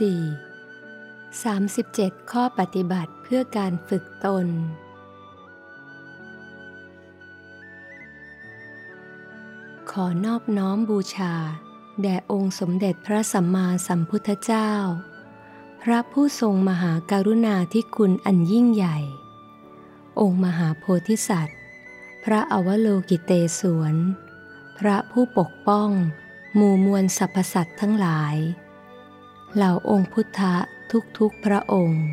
4. 37 ข้อปฏิบัติเพื่อการฝึกตน ขอนอบน้อมบูชา แด่องค์สมเด็จพระสัมมาสัมพุทธเจ้า พระผู้ทรงมหาการุณาธิคุณอันยิ่งใหญ่ องค์มหาโพธิสัตว์ พระอวโลกิเตศวน พระผู้ปกป้องหมู่มวลสรรพสัตว์ทั้งหลาย เหล่าองค์พุทธะทุกๆพระองค์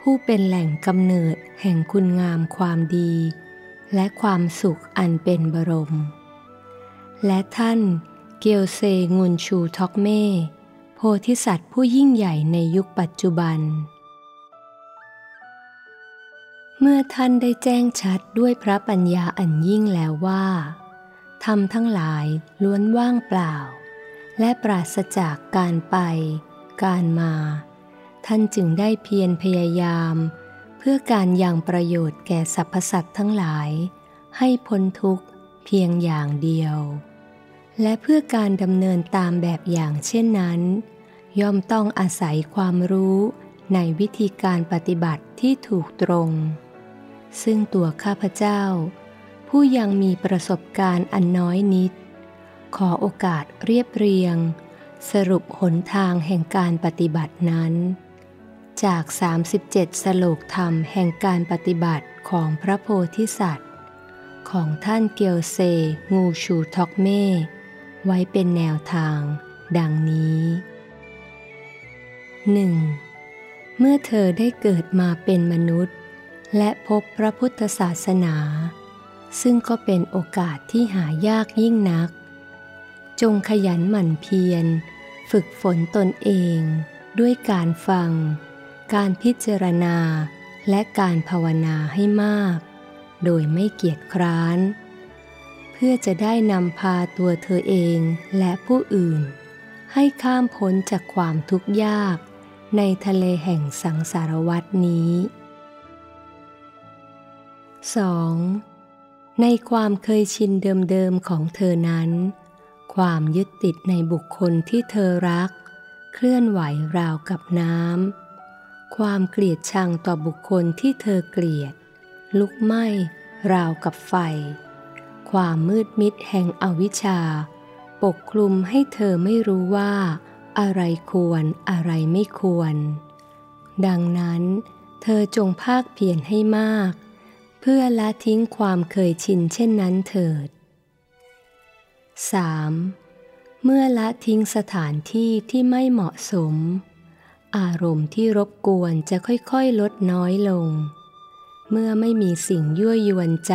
ผู้เป็นแหล่งกำเนิดแห่งคุณงามความดี และความสุขอันเป็นบรม และท่านเกียวเซงุนชูทอกเม่โพธิสัตว์ผู้ยิ่งใหญ่ในยุคปัจจุบัน เมื่อท่านได้แจ้งชัดด้วยพระปัญญาอันยิ่งแล้วว่าทำทั้งหลายล้วนว่างเปล่า และปราศจากการไป การมา ท่านจึงได้เพียรพยายาม เพื่อการอยังประโยชน์แก่สรรพสัตว์ทั้งหลาย ให้พ้นทุกข์เพียงอย่างเดียว และเพื่อการดำเนินตามแบบอย่างเช่นนั้น ย่อมต้องอาศัยความรู้ในวิธีการปฏิบัติที่ถูกตรง ซึ่งตัวข้าพเจ้า ผู้ยังมีประสบการณ์อันน้อยนิด ขอโอกาสเรียบเรียง สรุปหนทางแห่งการปฏิบัตินั้น จาก 37 สโลกธรรมแห่งการปฏิบัติของพระโพธิสัตว์ ของท่านเกียวเซ งูชูทอกเม่ ไว้เป็นแนวทาง ดังนี้ 1. เมื่อเธอได้เกิดมาเป็นมนุษย์ และพบพระพุทธศาสนา ซึ่งก็เป็นโอกาสที่หายากยิ่งนักจงขยันหมั่นเพียร ฝึกฝนตนเองด้วยการฟัง การพิจารณา และการภาวนาให้มาก โดยไม่เกียจคร้าน เพื่อจะได้นำพาตัวเธอเองและผู้อื่น ให้ข้ามพ้นจากความทุกข์ยาก ในทะเลแห่งสังสารวัตนี้ 2. ในความเคยชินเดิมๆของเธอนั้น ความยึดติดในบุคคลที่เธอรัก เคลื่อนไหวราวกับน้ำ ความเกลียดชังต่อบุคคลที่เธอเกลียด ลุกไหม้ราวกับไฟ ความมืดมิดแห่งอวิชชา ปกคลุมให้เธอไม่รู้ว่า อะไรควรอะไรไม่ควร ดังนั้น เธอจงภาคเพียรให้มาก เพื่อละทิ้งความเคยชินเช่นนั้นเถิด 3. เมื่อละทิ้งสถานที่ที่ไม่เหมาะสม อารมณ์ที่รบกวนจะค่อยๆลดน้อยลง เมื่อไม่มีสิ่งยั่วยวนใจ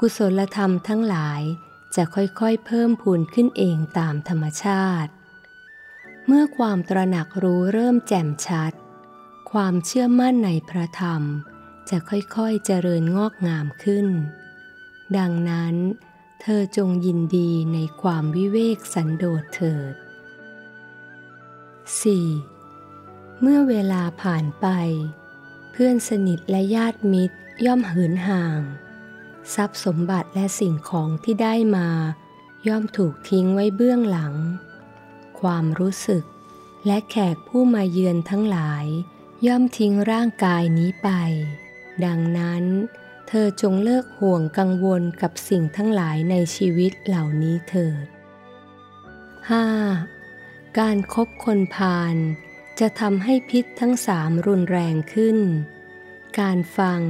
กุศลธรรมทั้งหลายจะค่อยๆเพิ่มพูนขึ้นเองตามธรรมชาติ เมื่อความตระหนักรู้เริ่มแจ่มชัด ความเชื่อมั่นในพระธรรม จะค่อยๆเจริญงอกงามขึ้น ดังนั้น เธอจงยินดีในความวิเวกสันโดษเถิด 4. เมื่อเวลาผ่านไป เพื่อนสนิทและญาติมิตรย่อมหืนห่าง ทรัพย์สมบัติและสิ่งของที่ได้มา ย่อมถูกทิ้งไว้เบื้องหลัง ความรู้สึกและแขกผู้มาเยือนทั้งหลาย ย่อมทิ้งร่างกายนี้ไป ดังนั้น เธอจงเลิกห่วงกังวลกับสิ่งทั้งหลายในชีวิตเหล่านี้เถิด 5. การครบคนพาลจะทำให้พิษทั้งสามรุนแรงขึ้น การฟัง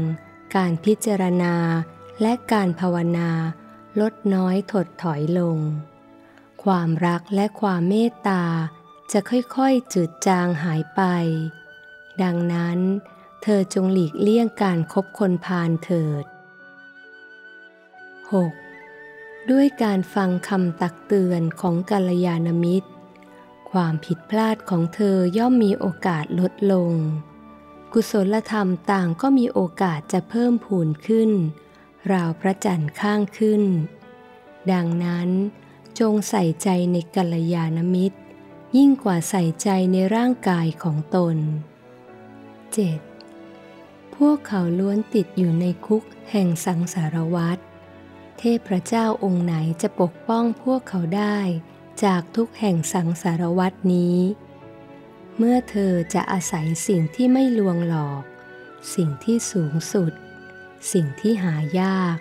การพิจารณา และการภาวนาลดน้อยถดถอยลง ความรักและความเมตตาจะค่อยๆจืดจางหายไป ดังนั้น เธอจงหลีกเลี่ยงการครบคนพาลเถิด 6. ด้วยการฟังคำตักเตือนของกัลยาณมิตร ความผิดพลาดของเธอย่อมมีโอกาสลดลง กุศลธรรมต่างก็มีโอกาสจะเพิ่มพูนขึ้น ราวพระจันทร์ข้างขึ้น ดังนั้นจงใส่ใจในกัลยาณมิตร ยิ่งกว่าใส่ใจในร่างกายของตน 7. พวกเขาล้วนติดอยู่ในคุกแห่งสังสารวัฏเทพเจ้าองค์ไหนจะปกป้องพวกเขาได้ จากทุกแห่งสังสารวัฏนี้ เมื่อเธอจะอาศัยสิ่งที่ไม่ลวงหลอก สิ่งที่สูงสุด สิ่งที่หายาก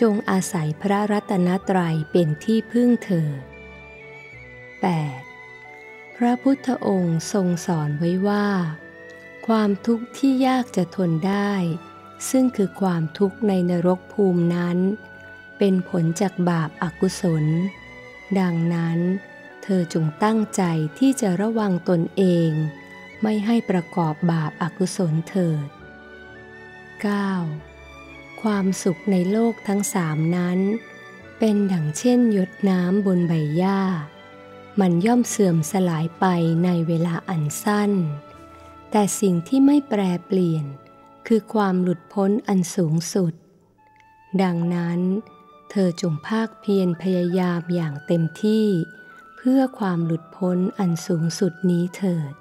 จงอาศัยพระรัตนตรัยเป็นที่พึ่งเธอ 8. พระพุทธองค์ทรงสอนไว้ว่า ความทุกข์ที่ยากจะทนได้ ซึ่งคือความทุกข์ในนรกภูมินั้น เป็นผลจากบาปอากุศล ดังนั้น เธอจงตั้งใจที่จะระวังตนเอง ไม่ให้ประกอบบาปอากุศลเถิด 9. ความสุขในโลกทั้งสามนั้น เป็นดังเช่นหยดน้ำบนใบหญ้า มันย่อมเสื่อมสลายไปในเวลาอันสั้น แต่สิ่งที่ไม่แปรเปลี่ยน คือความหลุดพ้นอันสูงสุด ดังนั้น เธอจงภาคเพียรพยายามอย่างเต็มที่ เพื่อความหลุดพ้นอันสูงสุดนี้เถิด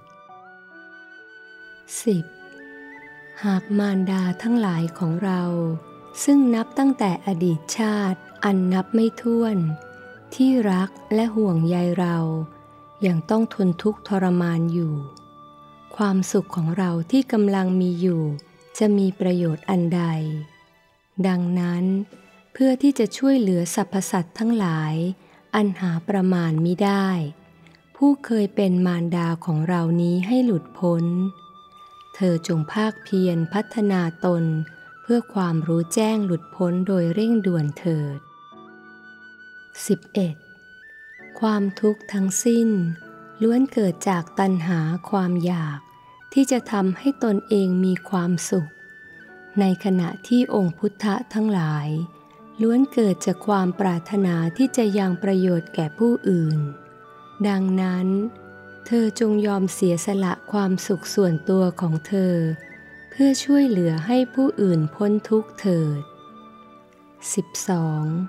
10. หากมารดาทั้งหลายของเรา ซึ่งนับตั้งแต่อดีตชาติอันนับไม่ถ้วน ที่รักและห่วงใยเรา ยังต้องทนทุกข์ทรมานอยู่ ความสุขของเราที่กำลังมีอยู่ จะมีประโยชน์อันใด ดังนั้น เพื่อที่จะช่วยเหลือสรรพสัตว์ทั้งหลาย อันหาประมาณมิได้ ผู้เคยเป็นมารดาของเรานี้ให้หลุดพ้น เธอจงภาคเพียรพัฒนาตน เพื่อความรู้แจ้งหลุดพ้นโดยเร่งด่วนเถิด 11. ความทุกข์ทั้งสิ้น ล้วนเกิดจากตัณหาความอยาก ที่จะทำให้ตนเองมีความสุข ในขณะที่องค์พุทธะทั้งหลาย ล้วนเกิดจากความปรารถนาที่จะยังประโยชน์แก่ผู้อื่น ดังนั้น เธอจงยอมเสียสละความสุขส่วนตัวของเธอ เพื่อช่วยเหลือให้ผู้อื่นพ้นทุกข์เถิด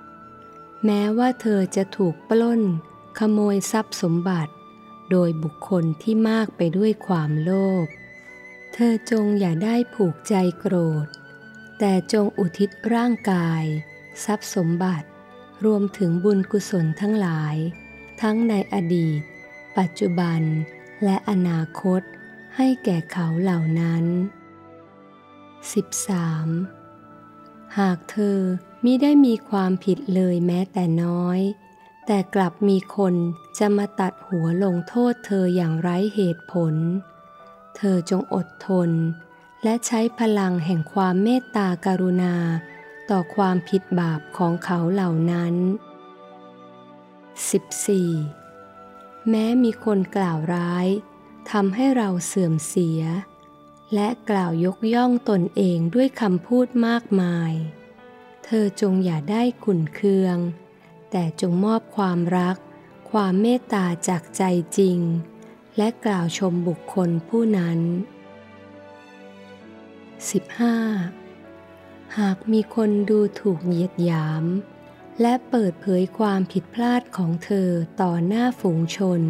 12. แม้ว่าเธอจะถูกปล้น ขโมยทรัพย์สมบัติ โดยบุคคลที่มากไปด้วยความโลภ เธอจงอย่าได้ผูกใจโกรธ แต่จงอุทิศร่างกาย ทรัพย์สมบัติ รวมถึงบุญกุศลทั้งหลาย ทั้งในอดีต ปัจจุบัน และอนาคต ให้แก่เขาเหล่านั้น 13. หากเธอมิได้มีความผิดเลยแม้แต่น้อย แต่กลับมีคนจะมาตัดหัวลงโทษเธออย่างไร้เหตุผล เธอจงอดทน และใช้พลังแห่งความเมตตากรุณา ต่อความผิดบาปของเขาเหล่านั้น 14. แม้มีคนกล่าวร้ายทำให้เราเสื่อมเสีย และกล่าวยกย่องตนเองด้วยคำพูดมากมาย เธอจงอย่าได้ขุนเคือง แต่จงมอบความรัก ความเมตตาจากใจจริง และกล่าวชมบุคคลผู้นั้น 15. หากมีคนดูถูกเหยียดหยาม และเปิดเผยความผิดพลาดของเธอต่อหน้าฝูงชน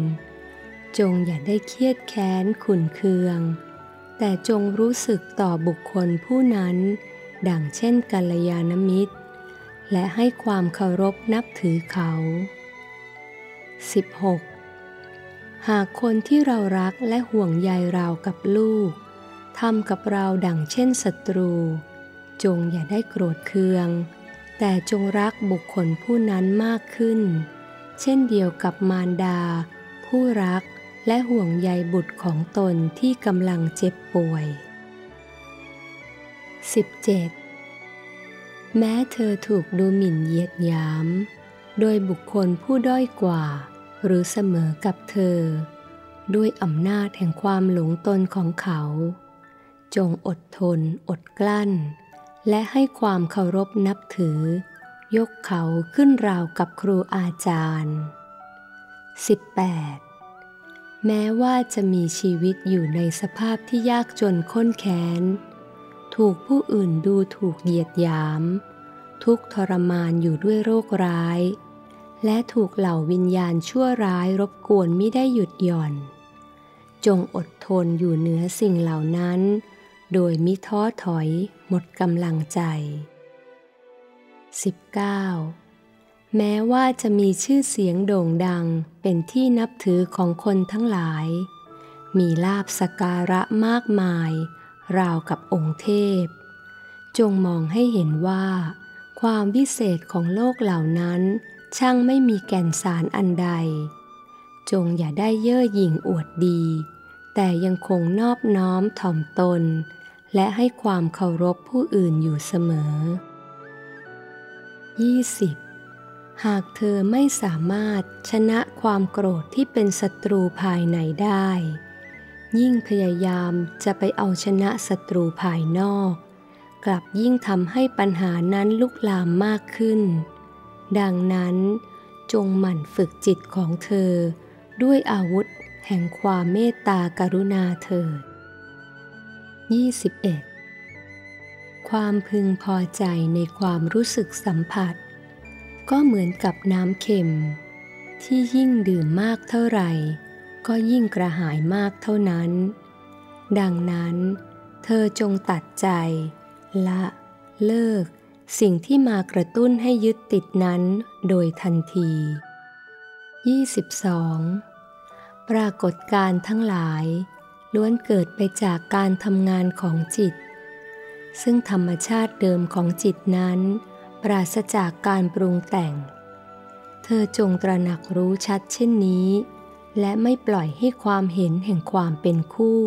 จงอย่าได้เครียดแค้นขุนเคือง แต่จงรู้สึกต่อบุคคลผู้นั้น ดังเช่นกัลยาณมิตร และให้ความเคารพนับถือเขา 16. หากคนที่เรารักและห่วงใยเรากับลูกทำกับเราดังเช่นศัตรู จงอย่าได้โกรธเคือง แต่จงรักบุคคลผู้นั้นมากขึ้น เช่นเดียวกับมารดา ผู้รักและห่วงใยบุตรของตนที่กำลังเจ็บป่วย 17. แม้เธอถูกดูหมิ่นเหยียดหยาม โดยบุคคลผู้ด้อยกว่า หรือเสมอกับเธอ ด้วยอำนาจแห่งความหลงตนของเขา จงอดทน อดกลั้น และให้ความเคารพนับถือ ยกเขาขึ้นราวกับครูอาจารย์ 18. แม้ว่าจะมีชีวิตอยู่ในสภาพที่ยากจนข้นแค้น ถูกผู้อื่นดูถูกเหยียดหยาม ทุกทรมานอยู่ด้วยโรคร้าย และถูกเหล่าวิญญาณชั่วร้ายรบกวนไม่ได้หยุดหย่อน จงอดทนอยู่เหนือสิ่งเหล่านั้น โดยมิท้อถอยหมดกำลังใจ 19. แม้ว่าจะมีชื่อเสียงโด่งดังเป็นที่นับถือของคนทั้งหลาย มีลาบสการะมากมาย ราวกับองค์เทพ จงมองให้เห็นว่า ความวิเศษของโลกเหล่านั้น ช่างไม่มีแก่นสารอันใด จงอย่าได้เย่อหยิ่งอวดดี แต่ยังคงนอบน้อมถ่อมตน และให้ความเคารพผู้อื่นอยู่เสมอ 20. หากเธอไม่สามารถชนะความโกรธที่เป็นศัตรูภายในได้ ยิ่งพยายามจะไปเอาชนะศัตรูภายนอก กลับยิ่งทำให้ปัญหานั้นลุกลามมากขึ้น ดังนั้นจงหมั่นฝึกจิตของเธอ ด้วยอาวุธแห่งความเมตตากรุณาเถิด 21. ความพึงพอใจในความรู้สึกสัมผัส ก็เหมือนกับน้ำเค็ม ที่ยิ่งดื่มมากเท่าไหร่ ก็ยิ่งกระหายมากเท่านั้น ดังนั้นเธอจงตัดใจ ละ เลิก สิ่งที่มากระตุ้นให้ยึดติดนั้นโดยทันที 22. ปรากฏการทั้งหลาย ล้วนเกิดไปจากการทำงานของจิต ซึ่งธรรมชาติเดิมของจิตนั้น ปราศจากการปรุงแต่ง เธอจงตระหนักรู้ชัดเช่นนี้ และไม่ปล่อยให้ความเห็นแห่งความเป็นคู่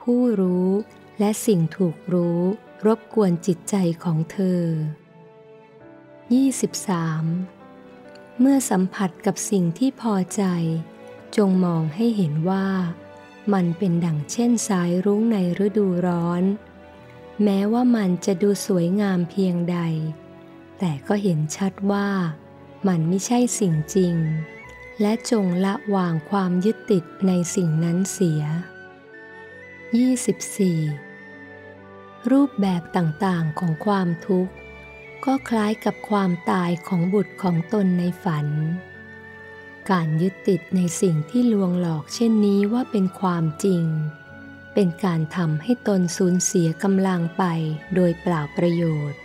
ผู้รู้และสิ่งถูกรู้รบกวนจิตใจของเธอ 23. เมื่อสัมผัสกับสิ่งที่พอใจ จงมองให้เห็นว่า มันเป็นดั่งเช่นสายรุ้งในฤดูร้อน แม้ว่ามันจะดูสวยงามเพียงใด แต่ก็เห็นชัดว่า มันไม่ใช่สิ่งจริง และจงละวางความยึดติดในสิ่งนั้นเสีย 24. รูปแบบต่างๆของความทุกข์ ก็คล้ายกับความตายของบุตรของตนในฝัน การยึดติดในสิ่งที่ลวงหลอกเช่นนี้ว่าเป็นความจริง เป็นการทำให้ตนสูญเสียกำลังไปโดยเปล่าประโยชน์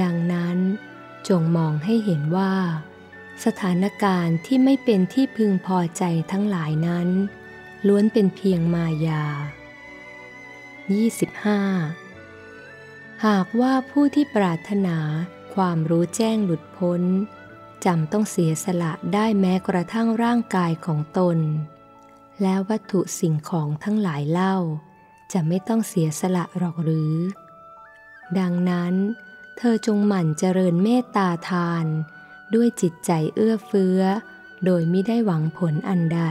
ดังนั้นจงมองให้เห็นว่า สถานการณ์ที่ไม่เป็นที่พึงพอใจทั้งหลายนั้น ล้วนเป็นเพียงมายา 25. หากว่าผู้ที่ปรารถนาความรู้แจ้งหลุดพ้นจำต้องเสียสละได้แม้กระทั่งร่างกายของตน และวัตถุสิ่งของทั้งหลายเล่า จะไม่ต้องเสียสละหรอกหรือ ดังนั้น เธอจงหมั่นเจริญเมตตาทาน ด้วยจิตใจเอื้อเฟื้อ โดยไม่ได้หวังผลอันใด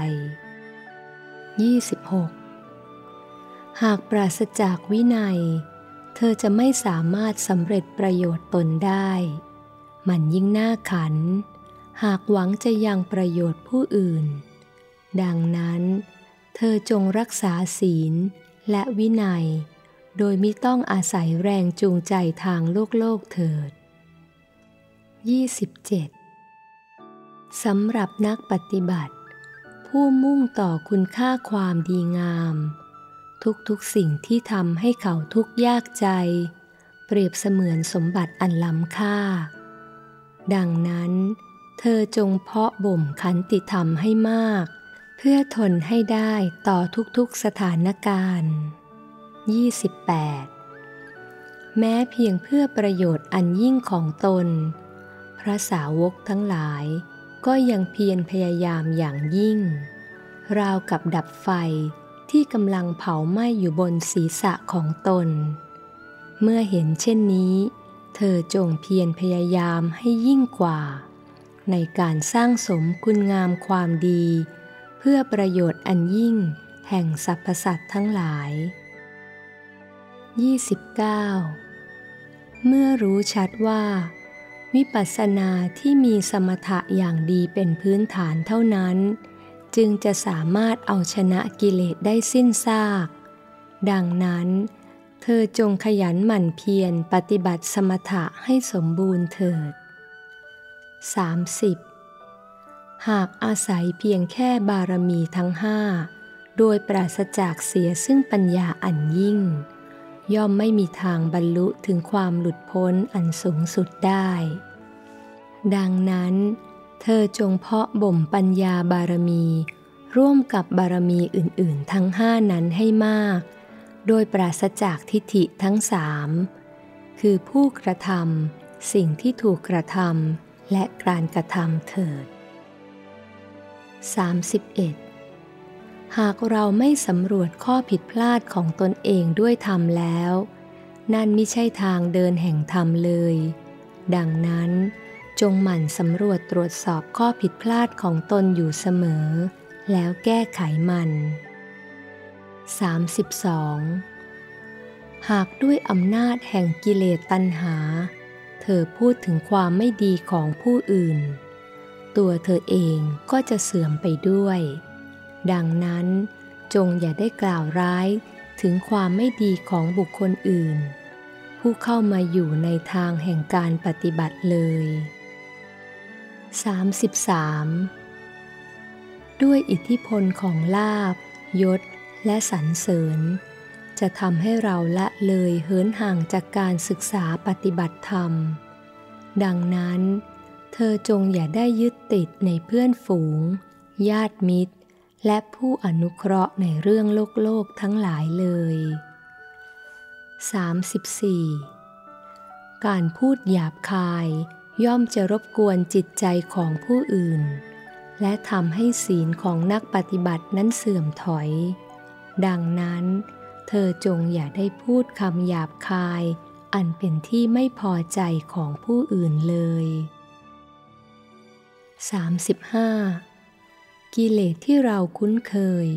26. หากปราศจากวินัย เธอจะไม่สามารถสำเร็จประโยชน์ตนได้ มันยิ่งน่าขัน หากหวังจะยังประโยชน์ผู้อื่น ดังนั้น เธอจงรักษาศีลและวินัย โดยมิต้องอาศัยแรงจูงใจทางโลกโลกเถิด 27. สำหรับนักปฏิบัติ ผู้มุ่งต่อคุณค่าความดีงาม ทุกๆสิ่งที่ทำให้เขาทุกยากใจ เปรียบเสมือนสมบัติอันล้ำค่า ดังนั้น เธอจงเพาะบ่มขันติธรรมให้มาก เพื่อทนให้ได้ต่อทุกๆสถานการณ์ 28แม้เพียงเพื่อประโยชน์อันยิ่งของตน ระสาวกทั้งหลาย ก็ยังเพียรพยายามอย่างยิ่ง ราวกับดับไฟที่กำลังเผาไหม้อยู่บนศีรษะของตน เมื่อเห็นเช่นนี้ เธอจงเพียรพยายามให้ยิ่งกว่า ในการสร้างสมคุณงามความดี เพื่อประโยชน์อันยิ่งแห่งสรรพสัตว์ทั้งหลาย 29. เมื่อรู้ชัดว่า วิปัสสนาที่มีสมถะอย่างดีเป็นพื้นฐานเท่านั้น จึงจะสามารถเอาชนะกิเลสได้สิ้นซาก ดังนั้น เธอจงขยันหมั่นเพียรปฏิบัติสมถะให้สมบูรณ์เถิด 30. หากอาศัยเพียงแค่บารมีทั้งห้าโดยปราศจากเสียซึ่งปัญญาอันยิ่ง ย่อมไม่มีทางบรรลุถึงความหลุดพ้นอันสูงสุดได้ ดังนั้น เธอจงเพาะบ่มปัญญาบารมี ร่วมกับบารมีอื่นๆ ทั้งห้านั้นให้มาก โดยปราศจากทิฏฐิทั้งสามคือผู้กระทำสิ่งที่ถูกกระทำและการกระทำเถิด 31. หากเราไม่สำรวจข้อผิดพลาดของตนเองด้วยธรรมแล้ว นั่นไม่ใช่ทางเดินแห่งธรรมเลย ดังนั้น จงหมั่นสำรวจตรวจสอบข้อผิดพลาดของตนอยู่เสมอ แล้วแก้ไขมัน 32. หากด้วยอำนาจแห่งกิเลสตัณหา เธอพูดถึงความไม่ดีของผู้อื่น ตัวเธอเองก็จะเสื่อมไปด้วย ดังนั้นจงอย่าได้กล่าวร้ายถึงความไม่ดีของบุคคลอื่น ผู้เข้ามาอยู่ในทางแห่งการปฏิบัติเลย 33 ด้วยอิทธิพลของลาบยศ และสรรเสริญ จะทำให้เราละเลยเหินห่างจากการศึกษาปฏิบัติธรรม ดังนั้น เธอจงอย่าได้ยึดติดในเพื่อนฝูง ญาติมิตร และผู้อนุเคราะห์ในเรื่องโลกโลกทั้งหลายเลย 34. การพูดหยาบคาย ย่อมจะรบกวนจิตใจของผู้อื่น และทำให้ศีลของนักปฏิบัตินั้นเสื่อมถอย ดังนั้น เธอจงอย่าได้พูดคำหยาบคาย อันเป็นที่ไม่พอใจของผู้อื่นเลย 35. กิเลสที่เราคุ้นเคย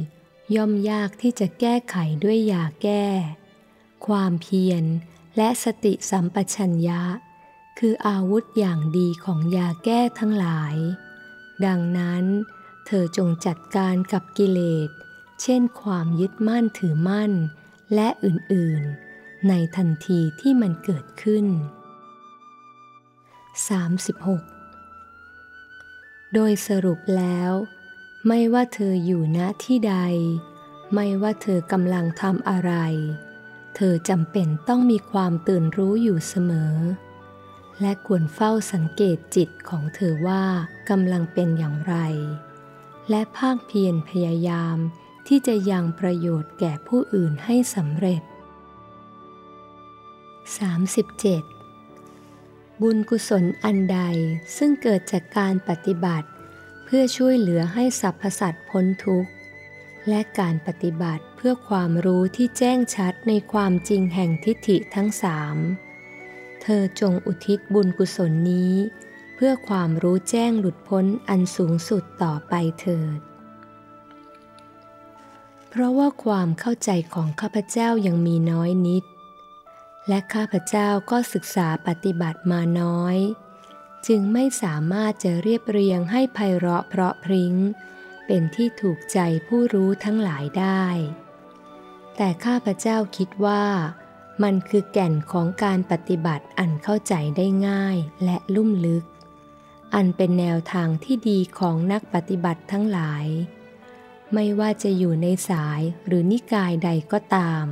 ย่อมยากที่จะแก้ไขด้วยยาแก้ ความเพียรและสติสัมปชัญญะ คืออาวุธอย่างดีของยาแก้ทั้งหลาย ดังนั้น เธอจงจัดการกับกิเลส เช่นความยึดมั่นถือมั่น และอื่นๆ ในทันทีที่มันเกิดขึ้น 36 โดยสรุปแล้ว ไม่ว่าเธออยู่ณที่ใด ไม่ว่าเธอกำลังทำอะไร เธอจำเป็นต้องมีความตื่นรู้อยู่เสมอ และควรเฝ้าสังเกตจิตของเธอว่ากำลังเป็นอย่างไร และภาคเพียรพยายามที่จะยังประโยชน์แก่ผู้อื่นให้สำเร็จ 37. บุญกุศลอันใดซึ่งเกิดจากการปฏิบัติ เพื่อช่วยเหลือให้สรรพสัตว์พ้นทุกข์ และการปฏิบัติเพื่อความรู้ที่แจ้งชัดในความจริงแห่งทิฏฐิทั้งสาม ธอจงอุทิศบุญกุศลนี้ เพื่อความรู้แจ้งหลุดพ้นอันสูงสุดต่อไปเถิด เพราะว่าความเข้าใจของข้าพเจ้ายังมีน้อยนิด และข้าพเจ้าก็ศึกษาปฏิบัติมาน้อย จึงไม่สามารถจะเรียบเรียงให้ไพเราะเพราะพริง้ง เป็นที่ถูกใจผู้รู้ทั้งหลายได้ แต่ข้าพเจ้าคิดว่า มันคือแก่นของการปฏิบัติอันเข้าใจได้ง่ายและลุ่มลึก อันเป็นแนวทางที่ดีของนักปฏิบัติทั้งหลาย ไม่ว่าจะอยู่ในสายหรือนิกายใดก็ตาม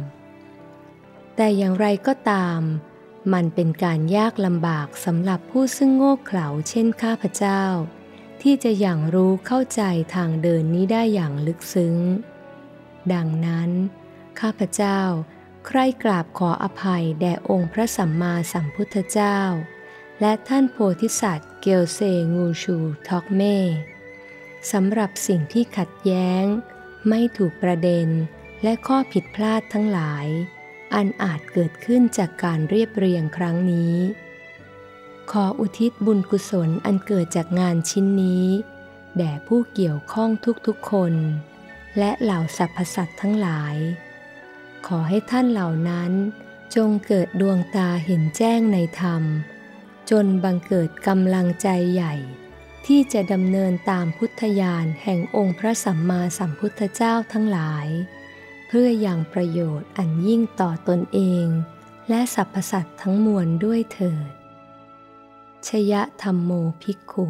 แต่อย่างไรก็ตาม มันเป็นการยากลำบากสำหรับผู้ซึ่งโง่เขลาเช่นข้าพเจ้า ที่จะอย่างรู้เข้าใจทางเดินนี้ได้อย่างลึกซึ้ง ดังนั้น ข้าพเจ้า ใครกราบขออภัยแด่องค์พระสัมมาสัมพุทธเจ้า และท่านโพธิสัตว์เกลเซงูชูทอกเม่สำหรับสิ่งที่ขัดแย้ง ไม่ถูกประเด็นและข้อผิดพลาดทั้งหลาย อันอาจเกิดขึ้นจากการเรียบเรียงครั้งนี้ ขออุทิศบุญกุศลอันเกิดจากงานชิ้นนี้ แด่ผู้เกี่ยวข้องทุกๆคน และเหล่าสรรพสัตว์ทั้งหลาย ขอให้ท่านเหล่านั้น จงเกิดดวงตาเห็นแจ้งในธรรม จนบังเกิดกำลังใจใหญ่ ที่จะดำเนินตามพุทธญาณแห่งองค์พระสัมมาสัมพุทธเจ้าทั้งหลาย เพื่ออย่างประโยชน์อันยิ่งต่อตนเอง และสรรพสัตว์ทั้งมวลด้วยเถิดชยะธรรมโมภิกขุ